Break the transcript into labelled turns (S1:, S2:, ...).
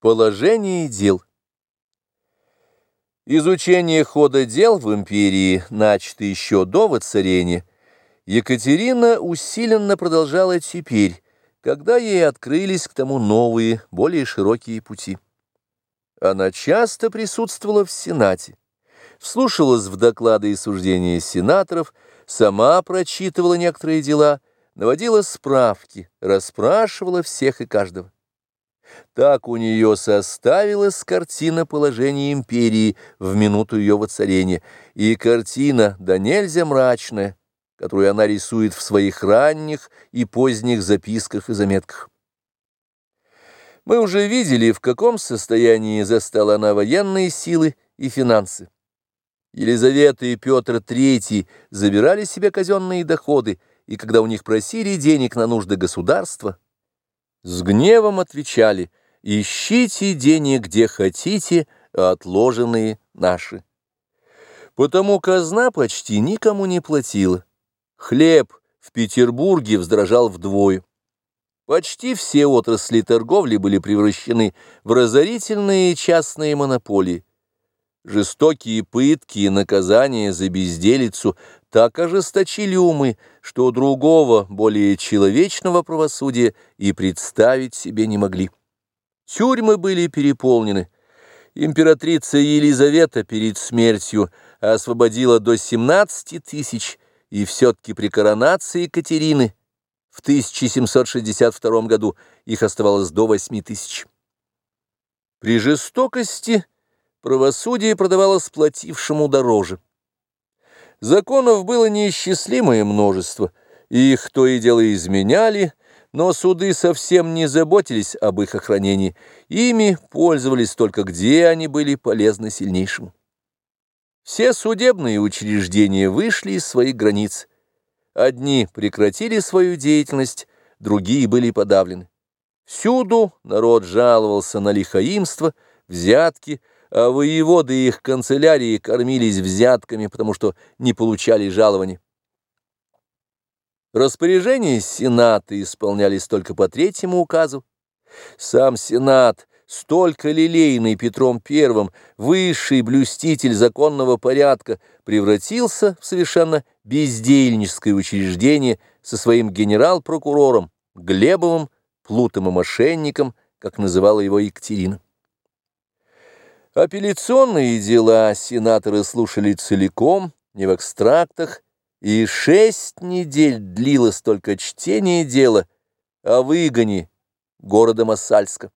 S1: Положение дел Изучение хода дел в империи, начато еще до воцарения, Екатерина усиленно продолжала теперь, когда ей открылись к тому новые, более широкие пути. Она часто присутствовала в Сенате, вслушалась в доклады и суждения сенаторов, сама прочитывала некоторые дела, наводила справки, расспрашивала всех и каждого. Так у нее составилась картина положения империи в минуту ее воцарения, и картина да нельзя мрачная, которую она рисует в своих ранних и поздних записках и заметках. Мы уже видели, в каком состоянии застала она военные силы и финансы. Елизавета и Петр III забирали себе казенные доходы, и когда у них просили денег на нужды государства, с гневом отвечали «Ищите денег, где хотите, отложенные наши». Потому казна почти никому не платила. Хлеб в Петербурге вздорожал вдвое. Почти все отрасли торговли были превращены в разорительные частные монополии. Жестокие пытки и наказания за безделицу так ожесточили умы, что другого, более человечного правосудия и представить себе не могли. Тюрьмы были переполнены. Императрица Елизавета перед смертью освободила до 17 тысяч, и все-таки при коронации Екатерины в 1762 году их оставалось до 8 тысяч. При жестокости правосудие продавалось платившему дороже. Законов было неисчислимое множество, их то и дело изменяли, но суды совсем не заботились об их охранении, ими пользовались только где они были полезны сильнейшему. Все судебные учреждения вышли из своих границ. Одни прекратили свою деятельность, другие были подавлены. Всюду народ жаловался на лихаимство, взятки, а воеводы и их канцелярии кормились взятками, потому что не получали жалований. Распоряжения Сената исполнялись только по третьему указу. Сам Сенат, столько лилейный Петром I, высший блюститель законного порядка, превратился в совершенно бездельническое учреждение со своим генерал-прокурором, Глебовым, плутом и мошенником, как называла его Екатерина. Апелляционные дела сенаторы слушали целиком, не в экстрактах, и шесть недель длилось только чтение дела о выгоне города Массальска.